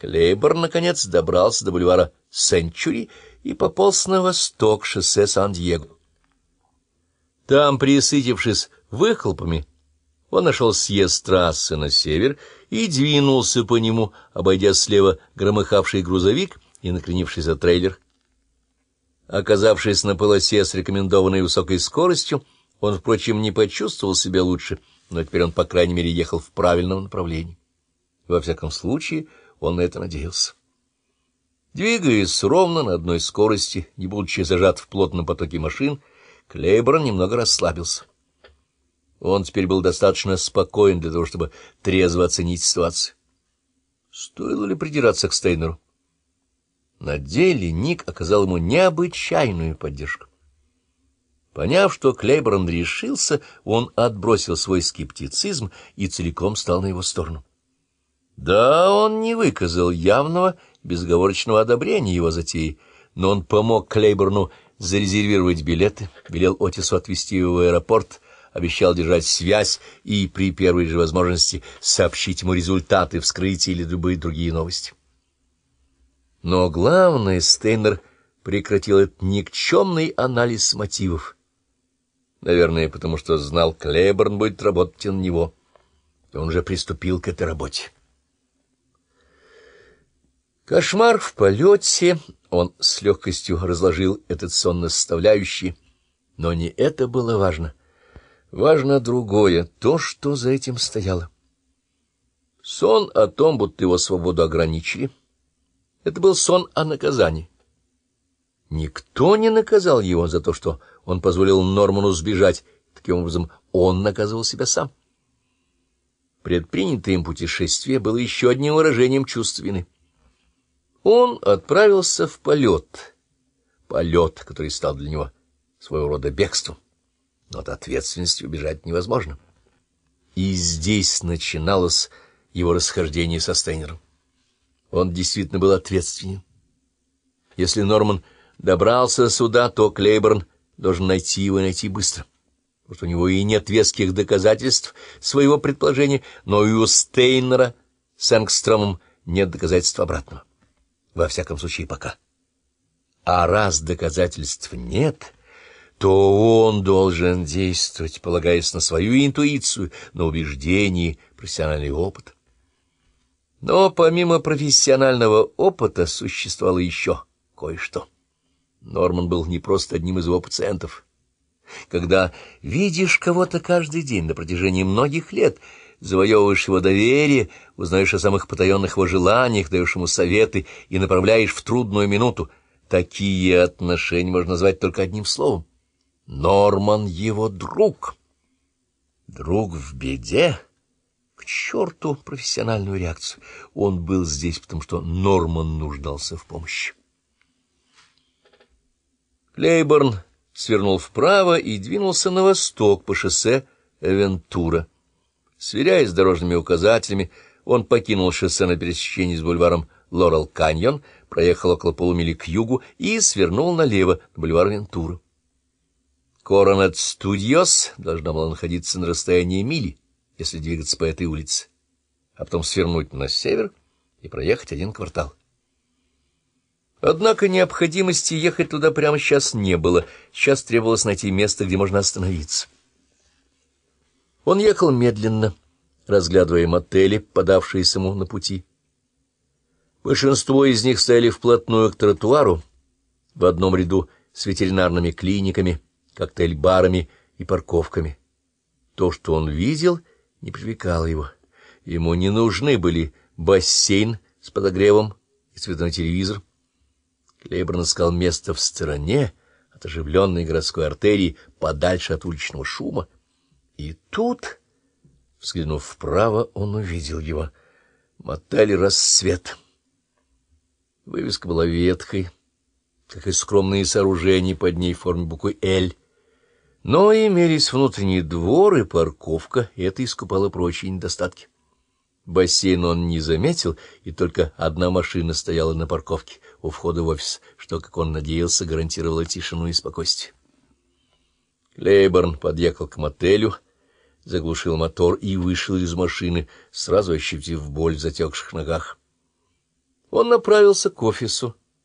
Клейбор, наконец, добрался до бульвара Сенчури и пополз на восток шоссе Сан-Диего. Там, присытившись выхлопами, он нашел съезд трассы на север и двинулся по нему, обойдя слева громыхавший грузовик и накренившийся трейлер. Оказавшись на полосе с рекомендованной высокой скоростью, он, впрочем, не почувствовал себя лучше, но теперь он, по крайней мере, ехал в правильном направлении. Во всяком случае, он на это надеялся. Двигаясь ровно на одной скорости, не будучи зажат в плотном потоке машин, Клейборн немного расслабился. Он теперь был достаточно спокоен для того, чтобы трезво оценить ситуацию. Стоило ли придираться к Стейнеру? На деле Ник оказал ему необычайную поддержку. Поняв, что Клейборн решился, он отбросил свой скептицизм и целиком стал на его сторону. Да, он не выказал явного, безговорочного одобрения его затеи, но он помог Клейборну зарезервировать билеты, велел Отису отвезти его в аэропорт, обещал держать связь и при первой же возможности сообщить ему результаты вскрытия или любые другие новости. Но главное, Стейнер прекратил этот никчемный анализ мотивов. Наверное, потому что знал, Клейборн будет работать на него. Он же приступил к этой работе. Кошмар в полете, он с легкостью разложил этот сон на составляющие, но не это было важно. Важно другое, то, что за этим стояло. Сон о том, будто его свободу ограничили, это был сон о наказании. Никто не наказал его за то, что он позволил Норману сбежать, таким образом он наказывал себя сам. Предпринятое им путешествие было еще одним выражением чувств вины. Он отправился в полет, полет, который стал для него своего рода бегством, но от ответственности убежать невозможно. И здесь начиналось его расхождение со Стейнером. Он действительно был ответственен. Если Норман добрался сюда, то Клейборн должен найти его и найти быстро. Потому у него и нет веских доказательств своего предположения, но и у Стейнера с Энгстромом нет доказательств обратного. Во всяком случае, пока. А раз доказательств нет, то он должен действовать, полагаясь на свою интуицию, на убеждение, профессиональный опыт. Но помимо профессионального опыта существовало еще кое-что. Норман был не просто одним из его пациентов. Когда видишь кого-то каждый день на протяжении многих лет — завоевываешь его доверие, узнаешь о самых потаенных его желаниях, даешь ему советы и направляешь в трудную минуту. Такие отношения можно назвать только одним словом. Норман — его друг. Друг в беде? К черту профессиональную реакцию. Он был здесь, потому что Норман нуждался в помощи. Клейборн свернул вправо и двинулся на восток по шоссе Вентура. Сверяясь с дорожными указателями, он покинул шоссе на пересечении с бульваром Лорел-Каньон, проехал около полумили к югу и свернул налево на бульвар Вентура. Коронет Студиос должна была находиться на расстоянии мили, если двигаться по этой улице, а потом свернуть на север и проехать один квартал. Однако необходимости ехать туда прямо сейчас не было, сейчас требовалось найти место, где можно остановиться. Он ехал медленно, разглядывая мотели, подавшиеся ему на пути. Большинство из них стояли вплотную к тротуару, в одном ряду с ветеринарными клиниками, коктейль-барами и парковками. То, что он видел, не привлекало его. Ему не нужны были бассейн с подогревом и цветной телевизор. Клейборн искал место в стороне от оживленной городской артерии, подальше от уличного шума. И тут, взглянув вправо, он увидел его. Мотель «Рассвет». Вывеска была ветхой, как и скромные сооружения под ней в форме буквы «Л». Но имелись внутренний двор и парковка, и это искупало прочие недостатки. Бассейн он не заметил, и только одна машина стояла на парковке у входа в офис, что, как он надеялся, гарантировало тишину и спокойствие. Лейборн подъехал к мотелю — заглушил мотор и вышел из машины, сразу ощутив боль в затекших ногах. он направился к офису